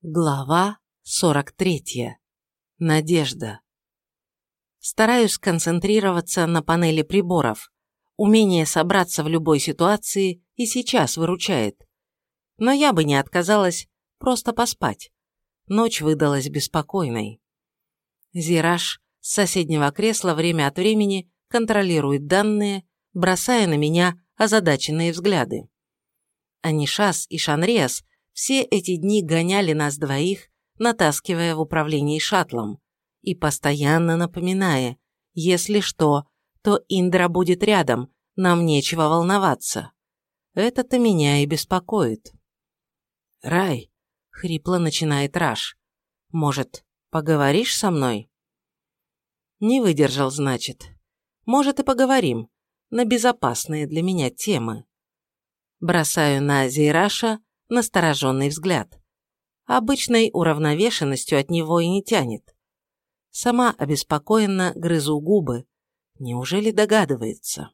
Глава 43. Надежда. Стараюсь сконцентрироваться на панели приборов. Умение собраться в любой ситуации и сейчас выручает. Но я бы не отказалась просто поспать. Ночь выдалась беспокойной. Зираж с соседнего кресла время от времени контролирует данные, бросая на меня озадаченные взгляды. Анишас и Шанриас все эти дни гоняли нас двоих, натаскивая в управлении шаттлом и постоянно напоминая, если что, то Индра будет рядом, нам нечего волноваться. Это-то меня и беспокоит. «Рай», — хрипло начинает Раш, — «может, поговоришь со мной?» Не выдержал, значит. Может, и поговорим, на безопасные для меня темы. Бросаю на Зейраша настороженный взгляд. Обычной уравновешенностью от него и не тянет. Сама обеспокоенно грызу губы. Неужели догадывается?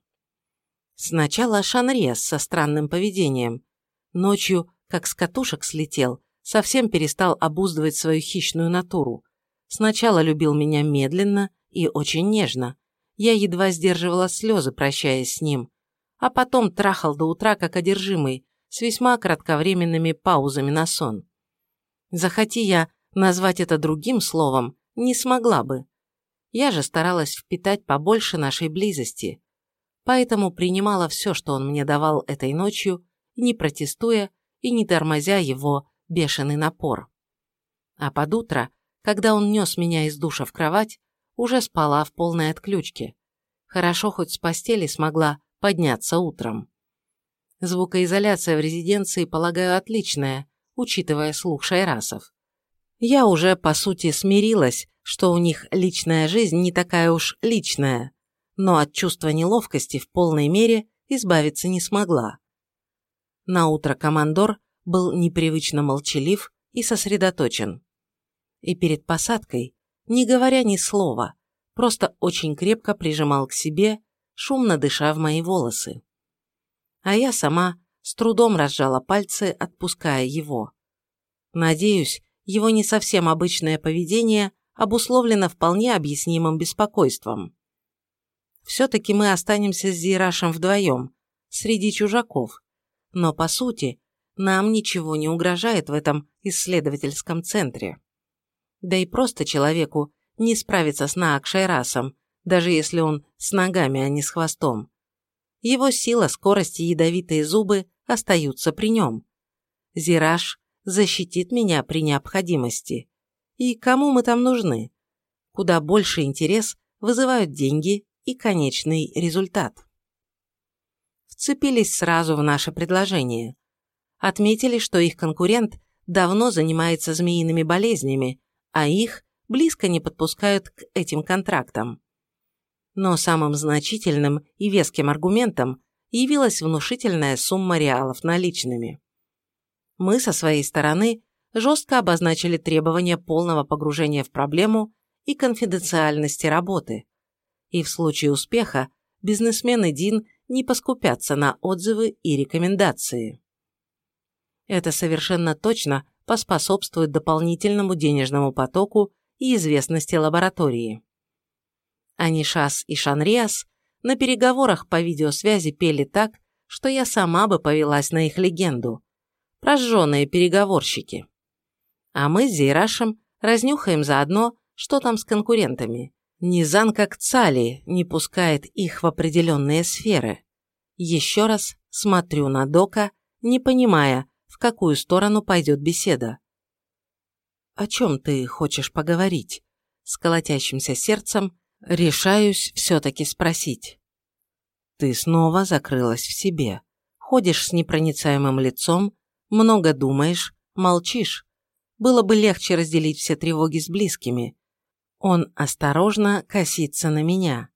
Сначала Шанрес со странным поведением. Ночью, как с катушек слетел, совсем перестал обуздывать свою хищную натуру. Сначала любил меня медленно и очень нежно. Я едва сдерживала слезы, прощаясь с ним. А потом трахал до утра, как одержимый, с весьма кратковременными паузами на сон. Захоти я назвать это другим словом, не смогла бы. Я же старалась впитать побольше нашей близости, поэтому принимала все, что он мне давал этой ночью, не протестуя и не тормозя его бешеный напор. А под утро, когда он нес меня из душа в кровать, уже спала в полной отключке. Хорошо хоть с постели смогла подняться утром. Звукоизоляция в резиденции, полагаю, отличная, учитывая слух шайрасов. Я уже, по сути, смирилась, что у них личная жизнь не такая уж личная, но от чувства неловкости в полной мере избавиться не смогла. На утро командор был непривычно молчалив и сосредоточен. И перед посадкой, не говоря ни слова, просто очень крепко прижимал к себе, шумно дыша в мои волосы а я сама с трудом разжала пальцы, отпуская его. Надеюсь, его не совсем обычное поведение обусловлено вполне объяснимым беспокойством. Все-таки мы останемся с Зирашем вдвоем, среди чужаков, но, по сути, нам ничего не угрожает в этом исследовательском центре. Да и просто человеку не справиться с Наакшайрасом, даже если он с ногами, а не с хвостом. Его сила, скорость и ядовитые зубы остаются при нем. Зираж защитит меня при необходимости. И кому мы там нужны? Куда больше интерес вызывают деньги и конечный результат. Вцепились сразу в наше предложение. Отметили, что их конкурент давно занимается змеиными болезнями, а их близко не подпускают к этим контрактам но самым значительным и веским аргументом явилась внушительная сумма реалов наличными. Мы со своей стороны жестко обозначили требования полного погружения в проблему и конфиденциальности работы. И в случае успеха бизнесмены Дин не поскупятся на отзывы и рекомендации. Это совершенно точно поспособствует дополнительному денежному потоку и известности лаборатории. Анишас и Шанриас на переговорах по видеосвязи пели так, что я сама бы повелась на их легенду. Прожженные переговорщики. А мы с Зейрашем разнюхаем заодно, что там с конкурентами. Низан как Цали не пускает их в определенные сферы. Еще раз смотрю на Дока, не понимая, в какую сторону пойдет беседа. «О чем ты хочешь поговорить?» С колотящимся сердцем Решаюсь все-таки спросить. Ты снова закрылась в себе. Ходишь с непроницаемым лицом, много думаешь, молчишь. Было бы легче разделить все тревоги с близкими. Он осторожно косится на меня.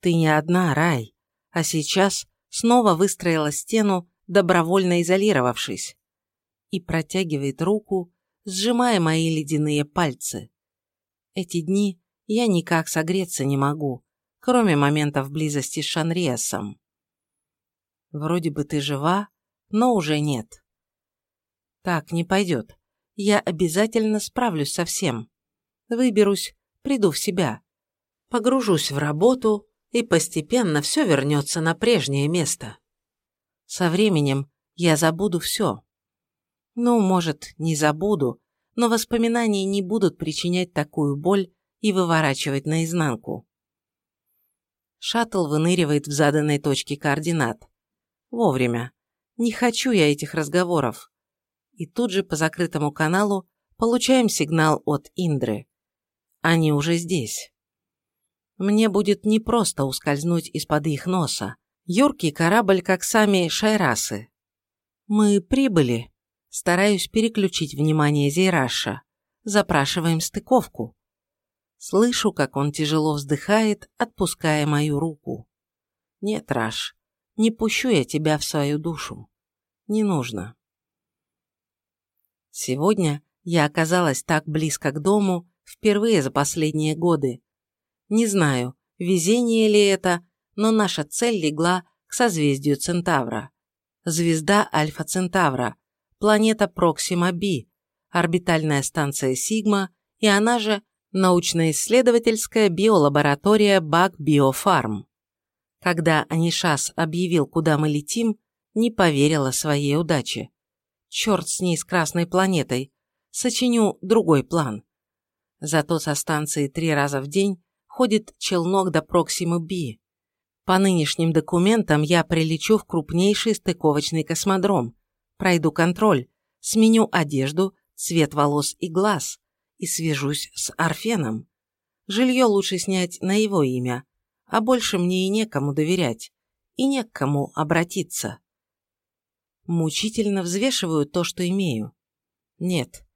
Ты не одна, Рай, а сейчас снова выстроила стену, добровольно изолировавшись. И протягивает руку, сжимая мои ледяные пальцы. Эти дни я никак согреться не могу, кроме моментов близости с Шанриасом. Вроде бы ты жива, но уже нет. Так не пойдет. я обязательно справлюсь со всем. Выберусь, приду в себя. Погружусь в работу, и постепенно все вернется на прежнее место. Со временем я забуду все. Ну, может, не забуду, но воспоминания не будут причинять такую боль и выворачивать наизнанку. Шаттл выныривает в заданной точке координат. Вовремя. Не хочу я этих разговоров. И тут же по закрытому каналу получаем сигнал от Индры. Они уже здесь. Мне будет непросто ускользнуть из-под их носа. Юркий корабль, как сами шайрасы. Мы прибыли. Стараюсь переключить внимание Зейраша. Запрашиваем стыковку. Слышу, как он тяжело вздыхает, отпуская мою руку. Нет, Раш, не пущу я тебя в свою душу. Не нужно. Сегодня я оказалась так близко к дому впервые за последние годы. Не знаю, везение ли это, но наша цель легла к созвездию Центавра. Звезда Альфа Центавра, планета Проксима Би, орбитальная станция Сигма и она же научно-исследовательская биолаборатория Бак Биофарм. Когда Анишас объявил, куда мы летим, не поверила своей удаче. Черт с ней, с Красной планетой. Сочиню другой план. Зато со станции три раза в день ходит челнок до Проксимы Би. По нынешним документам я прилечу в крупнейший стыковочный космодром, пройду контроль, сменю одежду, цвет волос и глаз и свяжусь с Арфеном. Жилье лучше снять на его имя, а больше мне и некому доверять, и не к кому обратиться. Мучительно взвешиваю то, что имею. Нет,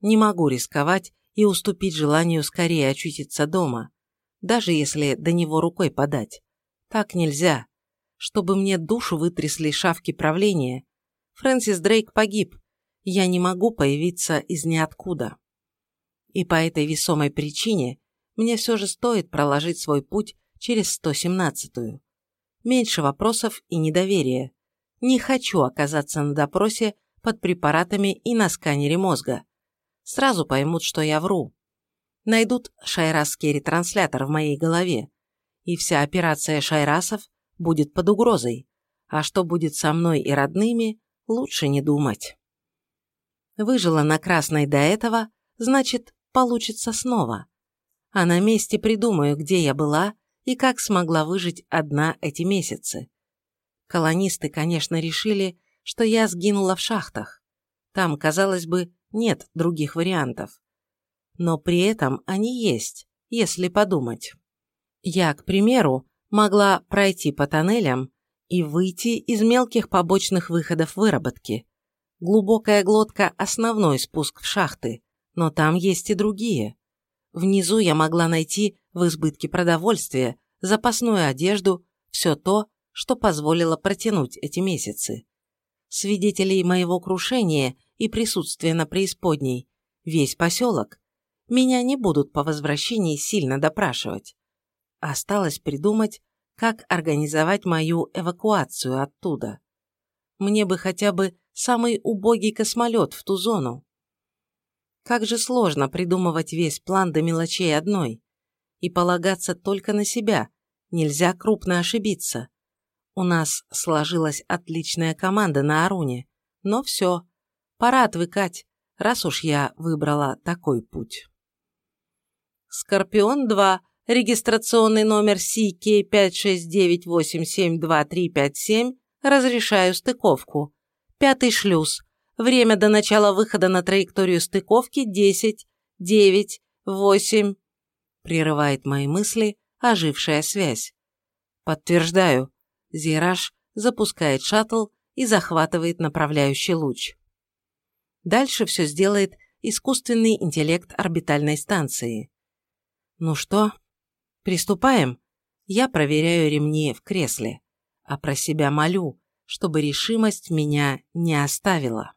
не могу рисковать и уступить желанию скорее очутиться дома, даже если до него рукой подать. Так нельзя. Чтобы мне душу вытрясли шавки правления. Фрэнсис Дрейк погиб. Я не могу появиться из ниоткуда. И по этой весомой причине мне все же стоит проложить свой путь через 117-ю. Меньше вопросов и недоверия. Не хочу оказаться на допросе под препаратами и на сканере мозга. Сразу поймут, что я вру. Найдут шайрасский ретранслятор в моей голове, и вся операция шайрасов будет под угрозой. А что будет со мной и родными, лучше не думать. Выжила на красной до этого, значит, получится снова. А на месте придумаю, где я была и как смогла выжить одна эти месяцы. Колонисты, конечно, решили, что я сгинула в шахтах. Там, казалось бы, нет других вариантов. Но при этом они есть, если подумать. Я, к примеру, могла пройти по тоннелям и выйти из мелких побочных выходов выработки. Глубокая глотка – основной спуск в шахты, но там есть и другие. Внизу я могла найти в избытке продовольствия, запасную одежду, все то, что позволило протянуть эти месяцы. Свидетелей моего крушения и присутствия на преисподней, весь поселок, меня не будут по возвращении сильно допрашивать. Осталось придумать, как организовать мою эвакуацию оттуда. Мне бы хотя бы самый убогий космолет в ту зону. Как же сложно придумывать весь план до мелочей одной. И полагаться только на себя. Нельзя крупно ошибиться. У нас сложилась отличная команда на Аруне. Но все, пора отвыкать, раз уж я выбрала такой путь. Скорпион-2, регистрационный номер CK569872357, разрешаю стыковку. Пятый шлюз, Время до начала выхода на траекторию стыковки 10, 9, 8. Прерывает мои мысли ожившая связь. Подтверждаю. Зираж запускает шаттл и захватывает направляющий луч. Дальше все сделает искусственный интеллект орбитальной станции. Ну что, приступаем? Я проверяю ремни в кресле, а про себя молю, чтобы решимость меня не оставила.